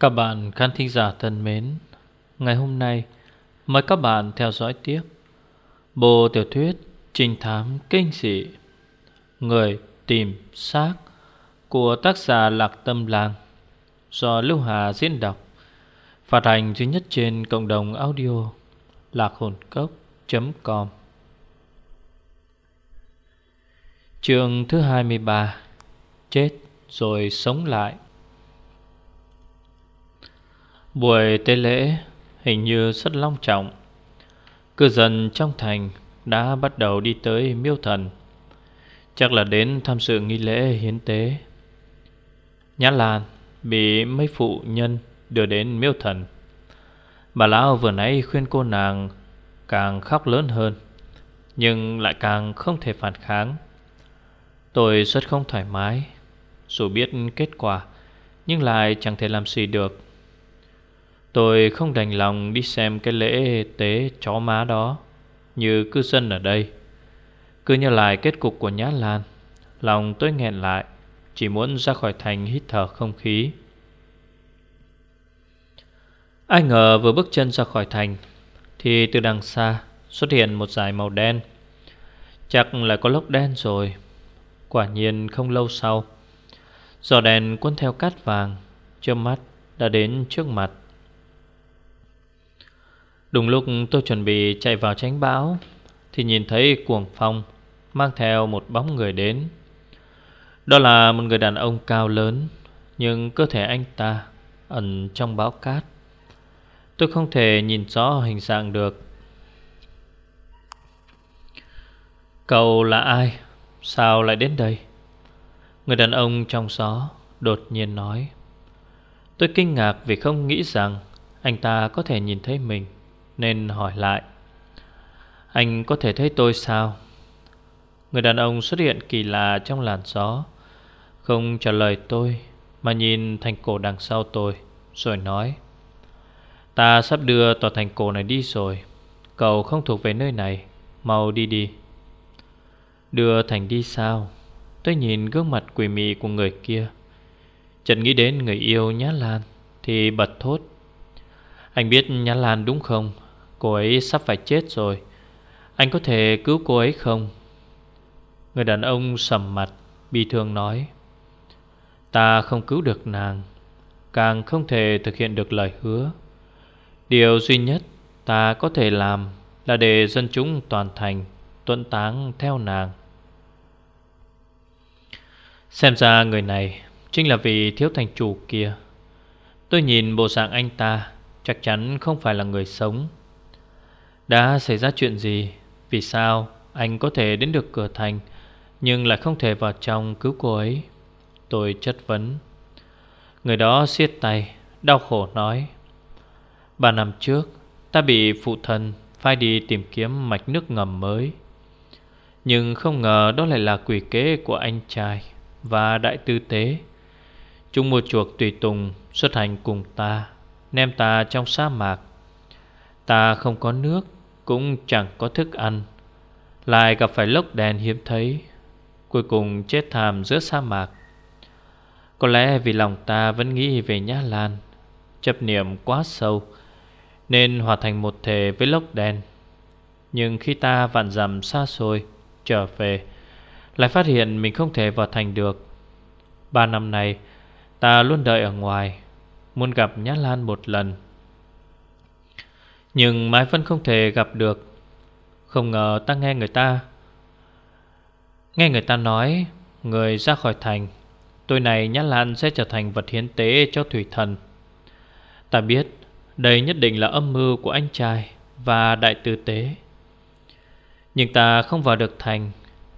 Các bạn khán thính giả thân mến, Ngày hôm nay Mời các bạn theo dõi tiếp Bộ tiểu thuyết Trinh thám kinh dị, Người tìm xác Của tác giả Lạc Tâm Lang Do Lưu Hà diễn đọc, Phát hành duy nhất trên cộng đồng audio Lạc hồn cốc.com Chương thứ 23 Chết rồi sống lại. Buổi tế lễ hình như rất long trọng. Cư dân trong thành đã bắt đầu đi tới miêu thần. Chắc là đến tham dự nghi lễ hiến tế. Nhã Lan bị mấy phụ nhân đưa đến miêu thần. Bà lão vừa nãy khuyên cô nàng càng khóc lớn hơn, Nhưng lại càng không thể phản kháng. Tôi rất không thoải mái, Dù biết kết quả, Nhưng lại chẳng thể làm gì được. Tôi không đành lòng đi xem cái lễ tế chó má đó, Như cư dân ở đây. Cứ nhớ lại kết cục của Nhã Lan, Lòng tôi nghẹn lại, Chỉ muốn ra khỏi thành hít thở không khí. Ai ngờ vừa bước chân ra khỏi thành, Thì từ đằng xa xuất hiện một dải màu đen. Chắc là có lốc đen rồi, Quả nhiên không lâu sau, Giò đèn cuốn theo cát vàng Trước mắt đã đến trước mặt. Đúng lúc tôi chuẩn bị chạy vào tránh bão, Thì nhìn thấy cuồng phong Mang theo một bóng người đến. Đó là một người đàn ông cao lớn, Nhưng cơ thể anh ta Ẩn trong bão cát. Tôi không thể nhìn rõ hình dạng được. Cậu là ai? Sao lại đến đây? Người đàn ông trong gió đột nhiên nói. Tôi kinh ngạc vì không nghĩ rằng Anh ta có thể nhìn thấy mình nên hỏi lại, Anh có thể thấy tôi sao? Người đàn ông xuất hiện kỳ lạ trong làn gió, Không trả lời tôi, Mà nhìn thành cổ đằng sau tôi, Rồi nói, Ta sắp đưa tòa thành cổ này đi rồi, Cậu không thuộc về nơi này, Mau đi đi. Đưa thành đi sao? Tôi nhìn gương mặt quỷ mị của người kia. Chợt nghĩ đến người yêu Nhã Lan Thì bật thốt, Anh biết Nhã Lan đúng không? Cô ấy sắp phải chết rồi. Anh có thể cứu cô ấy không? Người đàn ông sầm mặt, Bi thương nói. Ta không cứu được nàng, Càng không thể thực hiện được lời hứa. Điều duy nhất ta có thể làm Là để dân chúng toàn thành, Tuân táng theo nàng. Xem ra người này Chính là vị thiếu thành chủ kia. Tôi nhìn bộ dạng anh ta, Chắc chắn không phải là người sống đã xảy ra chuyện gì? Vì sao anh có thể đến được cửa thành, Nhưng lại không thể vào trong cứu cô ấy? Tôi chất vấn. Người đó siết tay, Đau khổ nói. Ba năm trước, Ta bị phụ thần Phai đi tìm kiếm mạch nước ngầm mới. Nhưng không ngờ đó lại là quỷ kế của anh trai Và đại tư tế. Chúng mua chuộc tùy tùng, Xuất hành cùng ta Nem ta trong sa mạc. Ta không có nước cũng chẳng có thức ăn. Lại gặp phải lốc đèn hiếm thấy Cuối cùng chết thảm giữa sa mạc. Có lẽ vì lòng ta vẫn nghĩ về Nhã Lan Chấp niệm quá sâu Nên hòa thành một thể với lốc đèn. Nhưng khi ta vạn dặm xa xôi Trở về Lại phát hiện mình không thể vào thành được. Ba năm nay, Ta luôn đợi ở ngoài Muốn gặp Nhã Lan một lần nhưng mãi vẫn không thể gặp được. Không ngờ ta nghe người ta. Nghe người ta nói, Người ra khỏi thành, Tôi này nhát lan sẽ trở thành vật hiến tế cho thủy thần. Ta biết, Đây nhất định là âm mưu của anh trai Và đại tư tế. Nhưng ta không vào được thành,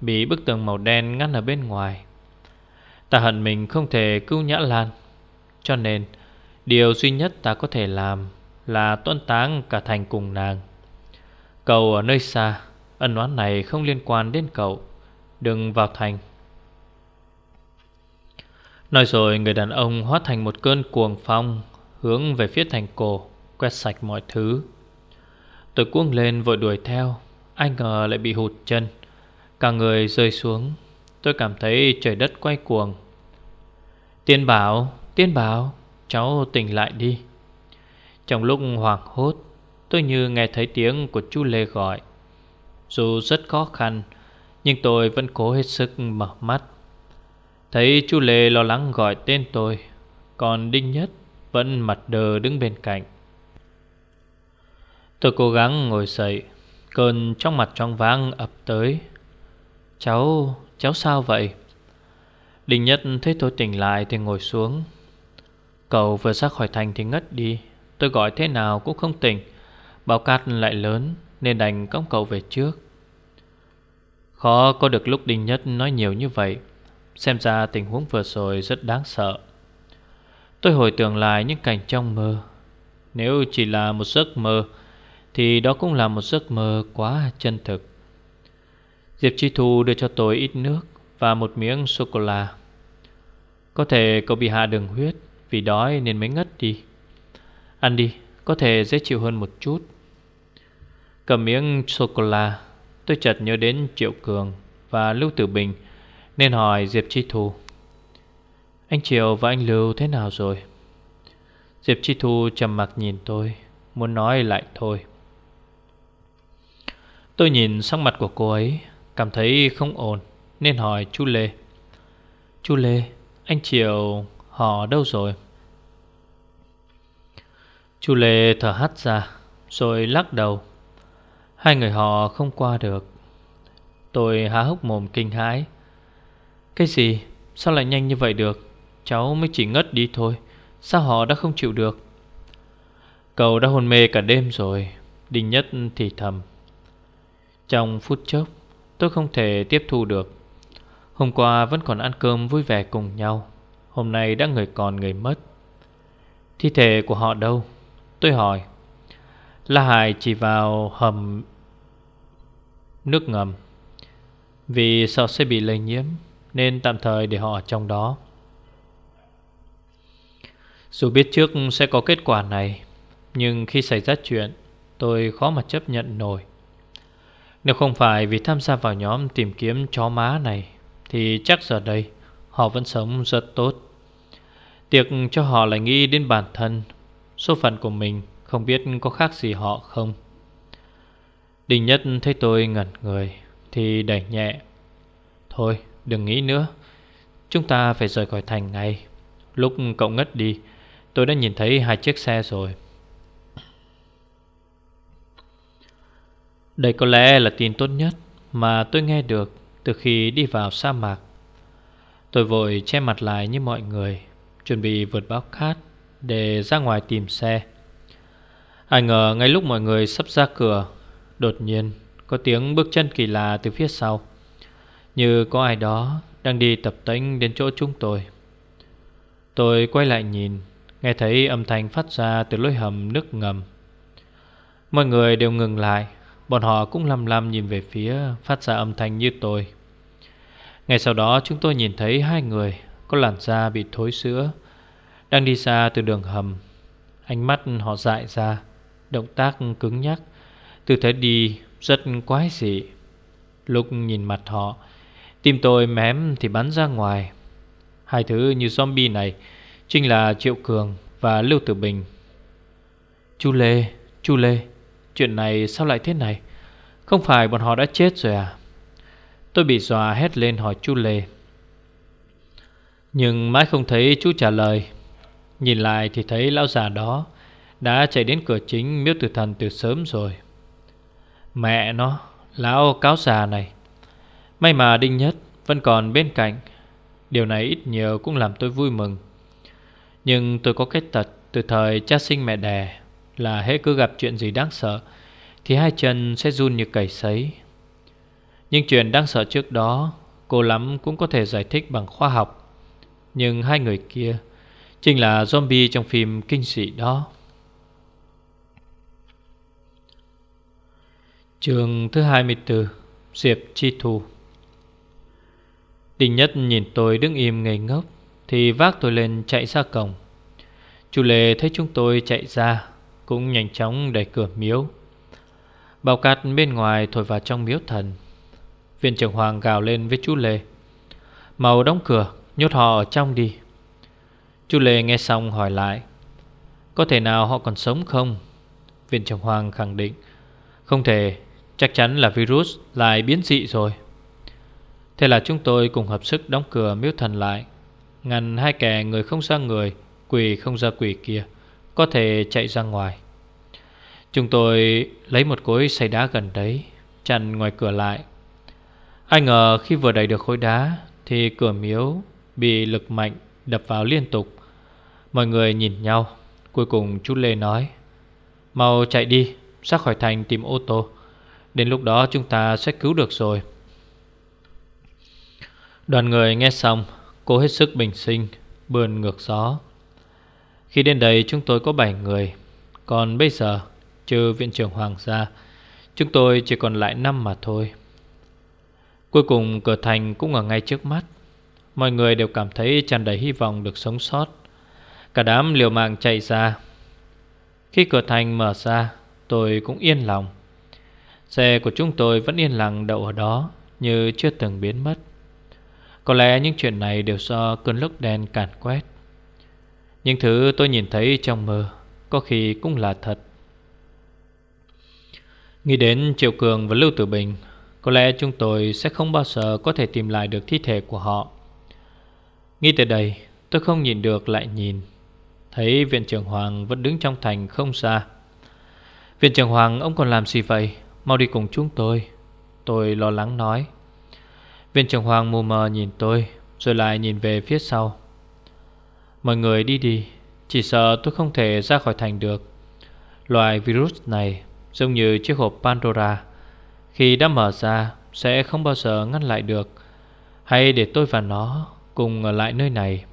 Bị bức tường màu đen ngăn ở bên ngoài. Ta hận mình không thể cứu Nhã Lan Cho nên, Điều duy nhất ta có thể làm là tuân táng cả thành cùng nàng. Cậu ở nơi xa Ân oán này không liên quan đến cậu. Đừng vào thành. Nói rồi người đàn ông hóa thành một cơn cuồng phong Hướng về phía thành cổ Quét sạch mọi thứ. Tôi cuống lên vội đuổi theo. Anh ngờ lại bị hụt chân. Cả người rơi xuống. Tôi cảm thấy trời đất quay cuồng. Tiên bảo, tiên bảo cháu tỉnh lại đi. Trong lúc hoảng hốt Tôi như nghe thấy tiếng của chú Lê gọi. Dù rất khó khăn Nhưng tôi vẫn cố hết sức mở mắt. Thấy chú Lê lo lắng gọi tên tôi Còn Đinh Nhất vẫn mặt đờ đứng bên cạnh. Tôi cố gắng ngồi dậy Cơn trong mặt trong váng ập tới. Cháu, cháu sao vậy? Đinh Nhất thấy tôi tỉnh lại thì ngồi xuống. Cậu vừa ra khỏi thành thì ngất đi. Tôi gọi thế nào cũng không tỉnh. Bao cát lại lớn, Nên đành cõng cậu về trước. Khó có được lúc Đinh Nhất nói nhiều như vậy. Xem ra tình huống vừa rồi rất đáng sợ. Tôi hồi tưởng lại những cảnh trong mơ. Nếu chỉ là một giấc mơ, Thì đó cũng là một giấc mơ quá chân thực. Diệp Chi Thu đưa cho tôi ít nước Và một miếng sô-cô-la Có thể cậu bị hạ đường huyết, Vì đói nên mới ngất đi. Ăn đi, Có thể dễ chịu hơn một chút. Cầm miếng sô-cô-la, Tôi chợt nhớ đến Triệu Cường Và Lưu Tử Bình, Nên hỏi Diệp Chi Thu. Anh Triệu và anh Lưu thế nào rồi? Diệp Chi Thu trầm mặc nhìn tôi, Muốn nói lại thôi. Tôi nhìn sắc mặt của cô ấy, Cảm thấy không ổn, Nên hỏi chú Lê. Chú Lê, Anh Triệu họ đâu rồi? Chu Lê thở hắt ra, Rồi lắc đầu. Hai người họ không qua được. Tôi há hốc mồm kinh hãi. Cái gì? Sao lại nhanh như vậy được? Cháu mới chỉ ngất đi thôi. Sao họ đã không chịu được? Cậu đã hôn mê cả đêm rồi. Đinh Nhất thì thầm. Trong phút chốc, Tôi không thể tiếp thu được. Hôm qua vẫn còn ăn cơm vui vẻ cùng nhau. Hôm nay đã người còn người mất. Thi thể của họ đâu? Tôi hỏi, La Hải chỉ vào hầm nước ngầm, Vì sợ sẽ bị lây nhiễm, Nên tạm thời để họ ở trong đó. Dù biết trước sẽ có kết quả này, Nhưng khi xảy ra chuyện, Tôi khó mà chấp nhận nổi. Nếu không phải vì tham gia vào nhóm tìm kiếm chó má này, Thì chắc giờ đây Họ vẫn sống rất tốt. Tiệc cho họ lại nghĩ đến bản thân Số phận của mình Không biết có khác gì họ không? Đình Nhất thấy tôi ngẩn người, Thì đẩy nhẹ. Thôi, đừng nghĩ nữa. Chúng ta phải rời khỏi thành ngay. Lúc cậu ngất đi, Tôi đã nhìn thấy hai chiếc xe rồi. Đây có lẽ là tin tốt nhất Mà tôi nghe được Từ khi đi vào sa mạc. Tôi vội che mặt lại như mọi người, Chuẩn bị vượt báo cát để ra ngoài tìm xe. Ai ngờ ngay lúc mọi người sắp ra cửa, Đột nhiên có tiếng bước chân kỳ lạ từ phía sau. Như có ai đó đang đi tập tễnh đến chỗ chúng tôi. Tôi quay lại nhìn, Nghe thấy âm thanh phát ra từ lối hầm nước ngầm. Mọi người đều ngừng lại, Bọn họ cũng lăm lăm nhìn về phía phát ra âm thanh như tôi. Ngay sau đó chúng tôi nhìn thấy hai người Có làn da bị thối sữa đang đi xa từ đường hầm Ánh mắt họ dại ra Động tác cứng nhắc. Tư thế đi rất quái dị. Lúc nhìn mặt họ Tim tôi mém thì bắn ra ngoài. Hai thứ như zombie này Chính là Triệu Cường và Lưu Tử Bình. Chu Lê, chu Lê Chuyện này sao lại thế này? Không phải bọn họ đã chết rồi à? Tôi bị dọa hét lên hỏi chu Lê. Nhưng mãi không thấy chú trả lời. Nhìn lại thì thấy lão già đó Đã chạy đến cửa chính miếu tử thần từ sớm rồi. Mẹ nó, Lão cáo già này. May mà Đinh Nhất vẫn còn bên cạnh. Điều này ít nhiều cũng làm tôi vui mừng. Nhưng tôi có kết tật, Từ thời cha sinh mẹ đẻ Là hễ cứ gặp chuyện gì đáng sợ, Thì hai chân sẽ run như cầy sấy. Nhưng chuyện đáng sợ trước đó, Cô lắm cũng có thể giải thích bằng khoa học. Nhưng hai người kia Chính là zombie trong phim kinh dị đó. Trường thứ 24 Diệp Chi Thu. Đình Nhất nhìn tôi đứng im ngây ngốc, Thì vác tôi lên chạy ra cổng. Chú Lê thấy chúng tôi chạy ra, Cũng nhanh chóng đẩy cửa miếu. Bao cát bên ngoài thổi vào trong miếu thần. Viên trưởng Hoàng gào lên với chú Lê Màu đóng cửa, Nhốt họ ở trong đi. Chú Lê nghe xong hỏi lại, Có thể nào họ còn sống không? Viện trưởng Hoàng khẳng định, Không thể, Chắc chắn là virus lại biến dị rồi. Thế là chúng tôi cùng hợp sức đóng cửa miếu thần lại. Ngăn hai kẻ người không ra người, Quỷ không ra quỷ kia, Có thể chạy ra ngoài. Chúng tôi lấy một cối xây đá gần đấy, Chặn ngoài cửa lại. Ai ngờ khi vừa đẩy được khối đá, Thì cửa miếu bị lực mạnh đập vào liên tục. Mọi người nhìn nhau, Cuối cùng chú Lê nói, Mau chạy đi, Ra khỏi thành tìm ô tô. Đến lúc đó chúng ta sẽ cứu được rồi. Đoàn người nghe xong, cố hết sức bình sinh, Bươn ngược gió. Khi đến đây chúng tôi có 7 người. Còn bây giờ, Trừ viện trưởng Hoàng gia, Chúng tôi chỉ còn lại 5 mà thôi. Cuối cùng cửa thành cũng ở ngay trước mắt. Mọi người đều cảm thấy tràn đầy hy vọng được sống sót. Cả đám liều mạng chạy ra. Khi cửa thành mở ra, Tôi cũng yên lòng. Xe của chúng tôi vẫn yên lặng đậu ở đó, Như chưa từng biến mất. Có lẽ những chuyện này đều do cơn lốc đen càn quét. Những thứ tôi nhìn thấy trong mơ, Có khi cũng là thật. Nghĩ đến Triệu Cường và Lưu Tử Bình, Có lẽ chúng tôi sẽ không bao giờ có thể tìm lại được thi thể của họ. Nghĩ tới đây, tôi không nhìn được lại nhìn. Thấy viện trưởng Hoàng vẫn đứng trong thành không xa. Viện trưởng Hoàng, ông còn làm gì vậy? Mau đi cùng chúng tôi. Tôi lo lắng nói. Viện trưởng Hoàng mù mờ nhìn tôi, Rồi lại nhìn về phía sau. Mọi người đi đi, Chỉ sợ tôi không thể ra khỏi thành được. Loại virus này Giống như chiếc hộp Pandora, Khi đã mở ra Sẽ không bao giờ ngăn lại được. Hay để tôi và nó Cùng ở lại nơi này.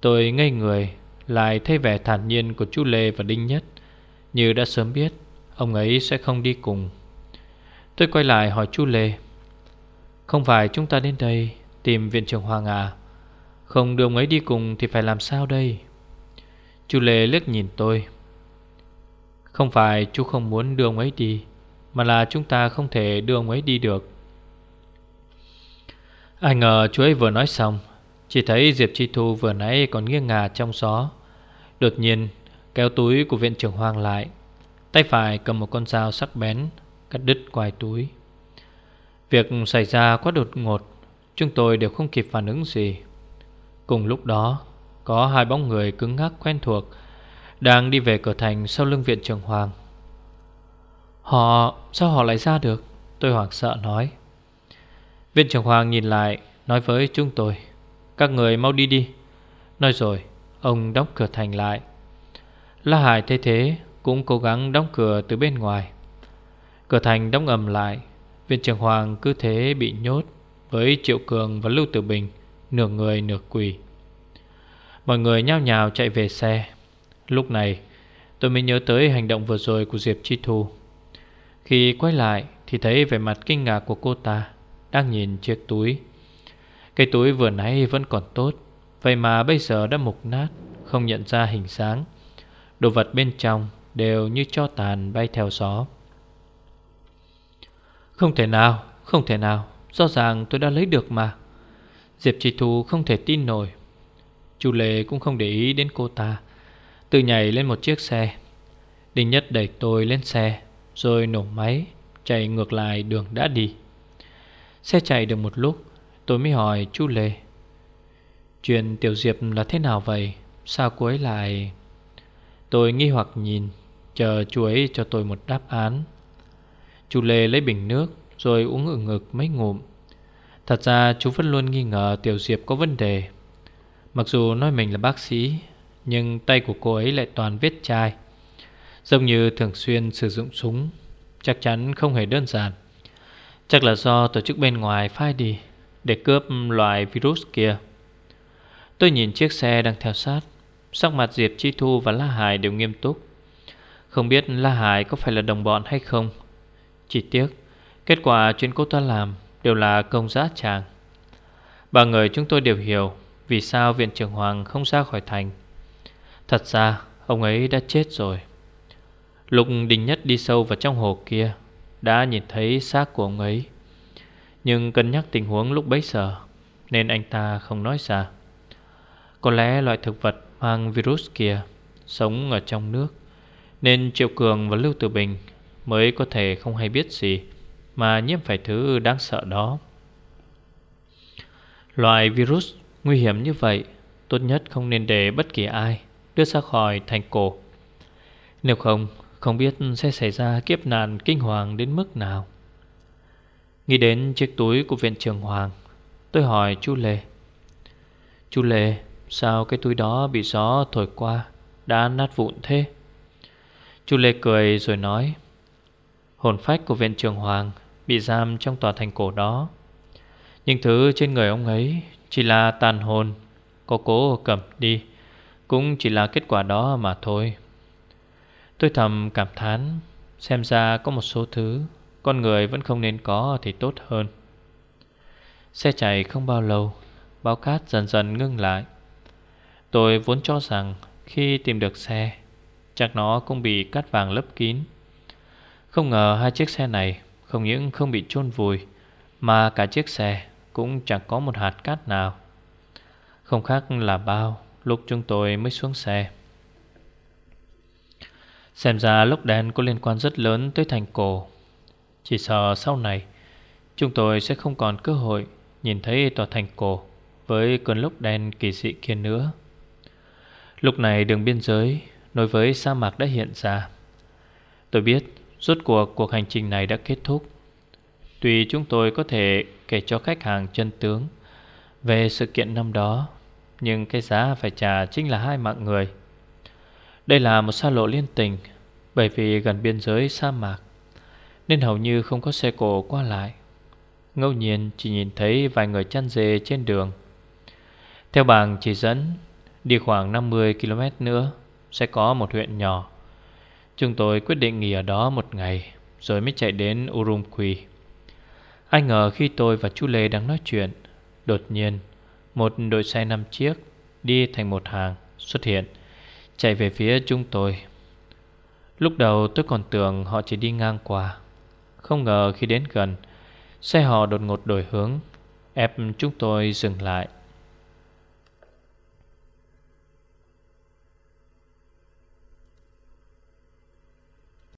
Tôi ngây người, Lại thấy vẻ thản nhiên của chú Lê và Đinh Nhất. Như đã sớm biết, Ông ấy sẽ không đi cùng. Tôi quay lại hỏi chú Lê, Không phải chúng ta đến đây Tìm viện trưởng Hoàng à? Không đưa ông ấy đi cùng thì phải làm sao đây? Chú Lê liếc nhìn tôi, Không phải chú không muốn đưa ông ấy đi, Mà là chúng ta không thể đưa ông ấy đi được. Ai ngờ chú ấy vừa nói xong, Chỉ thấy Diệp Chi Thu vừa nãy còn nghiêng ngả trong gió Đột nhiên, kéo túi của viện trưởng Hoàng lại, Tay phải cầm một con dao sắc bén, Cắt đứt quài túi. Việc xảy ra quá đột ngột, Chúng tôi đều không kịp phản ứng gì. Cùng lúc đó, Có hai bóng người cứng ngắc quen thuộc Đang đi về cửa thành sau lưng viện trưởng Hoàng. Họ... sao họ lại ra được? Tôi hoảng sợ nói. Viên trưởng Hoàng nhìn lại, Nói với chúng tôi, Các người mau đi đi. Nói rồi, ông đóng cửa thành lại. La Hải thấy thế, Cũng cố gắng đóng cửa từ bên ngoài. Cửa thành đóng ầm lại, Viên trưởng Hoàng cứ thế bị nhốt Với Triệu Cường và Lưu Tử Bình, Nửa người nửa quỷ. Mọi người nhao nhào chạy về xe. Lúc này, tôi mới nhớ tới hành động vừa rồi của Diệp Chi Thu. Khi quay lại thì thấy vẻ mặt kinh ngạc của cô ta đang nhìn chiếc túi. Cái túi vừa nãy vẫn còn tốt Vậy mà bây giờ đã mục nát Không nhận ra hình sáng. Đồ vật bên trong đều như cho tàn bay theo gió. Không thể nào, không thể nào Rõ ràng tôi đã lấy được mà. Diệp Trì Thu không thể tin nổi. Chu Lê cũng không để ý đến cô ta. Tự nhảy lên một chiếc xe. Đình Nhất đẩy tôi lên xe Rồi nổ máy Chạy ngược lại đường đã đi. Xe chạy được một lúc, Tôi mới hỏi chú Lê. Chuyện Tiểu Diệp là thế nào vậy? Sao cô ấy lại? Tôi nghi hoặc nhìn, Chờ chú ấy cho tôi một đáp án. Chú Lê lấy bình nước, Rồi uống ngực ngực mấy ngụm. Thật ra chú vẫn luôn nghi ngờ Tiểu Diệp có vấn đề. Mặc dù nói mình là bác sĩ, Nhưng tay của cô ấy lại toàn vết chai. Giống như thường xuyên sử dụng súng, Chắc chắn không hề đơn giản. Chắc là do tổ chức bên ngoài phai đi Để cướp loại virus kia. Tôi nhìn chiếc xe đang theo sát. Sắc mặt Diệp Chi Thu và La Hải đều nghiêm túc. Không biết La Hải có phải là đồng bọn hay không. Chỉ tiếc, Kết quả chuyện cô ta làm Đều là công giá chàng Ba người chúng tôi đều hiểu Vì sao viện trưởng Hoàng không ra khỏi thành. Thật ra, Ông ấy đã chết rồi. Lục Đình Nhất đi sâu vào trong hồ kia đã nhìn thấy xác của ông ấy. Nhưng cân nhắc tình huống lúc bấy giờ, Nên anh ta không nói ra. Có lẽ loại thực vật mang virus kia Sống ở trong nước, Nên Triệu Cường và Lưu Tử Bình Mới có thể không hay biết gì Mà nhiễm phải thứ đáng sợ đó. Loại virus nguy hiểm như vậy, Tốt nhất không nên để bất kỳ ai Đưa ra khỏi thành cổ. Nếu không không biết sẽ xảy ra kiếp nạn kinh hoàng đến mức nào. Nghĩ đến chiếc túi của viện trường Hoàng, Tôi hỏi chú Lê. Chú Lê, Sao cái túi đó bị gió thổi qua, Đã nát vụn thế? Chú Lê cười rồi nói, Hồn phách của viện trường Hoàng Bị giam trong tòa thành cổ đó. Nhưng thứ trên người ông ấy Chỉ là tàn hồn, Có cố cầm đi, Cũng chỉ là kết quả đó mà thôi. Tôi thầm cảm thán, Xem ra có một số thứ Con người vẫn không nên có thì tốt hơn. Xe chạy không bao lâu bao cát dần dần ngưng lại. Tôi vốn cho rằng Khi tìm được xe, Chắc nó cũng bị cát vàng lấp kín. Không ngờ hai chiếc xe này Không những không bị chôn vùi, Mà cả chiếc xe Cũng chẳng có một hạt cát nào. Không khác là bao Lúc chúng tôi mới xuống xe. Xem ra lốc đen có liên quan rất lớn tới thành cổ. Chỉ sợ sau này, Chúng tôi sẽ không còn cơ hội Nhìn thấy tòa thành cổ Với cơn lốc đen kỳ dị kia nữa. Lúc này đường biên giới Nối với sa mạc đã hiện ra. Tôi biết Rốt cuộc cuộc hành trình này đã kết thúc. Tuy chúng tôi có thể kể cho khách hàng chân tướng Về sự kiện năm đó, Nhưng cái giá phải trả chính là hai mạng người. Đây là một xa lộ liên tình, Bởi vì gần biên giới sa mạc, Nên hầu như không có xe cổ qua lại. Ngẫu nhiên chỉ nhìn thấy vài người chăn dê trên đường. Theo bảng chỉ dẫn, Đi khoảng 50 km nữa, Sẽ có một huyện nhỏ. Chúng tôi quyết định nghỉ ở đó một ngày, Rồi mới chạy đến Urumqi. Ai ngờ khi tôi và chú Lê đang nói chuyện, Đột nhiên, Một đội xe năm chiếc Đi thành một hàng xuất hiện. Chạy về phía chúng tôi. Lúc đầu tôi còn tưởng họ chỉ đi ngang qua. Không ngờ khi đến gần, Xe họ đột ngột đổi hướng, Ép chúng tôi dừng lại.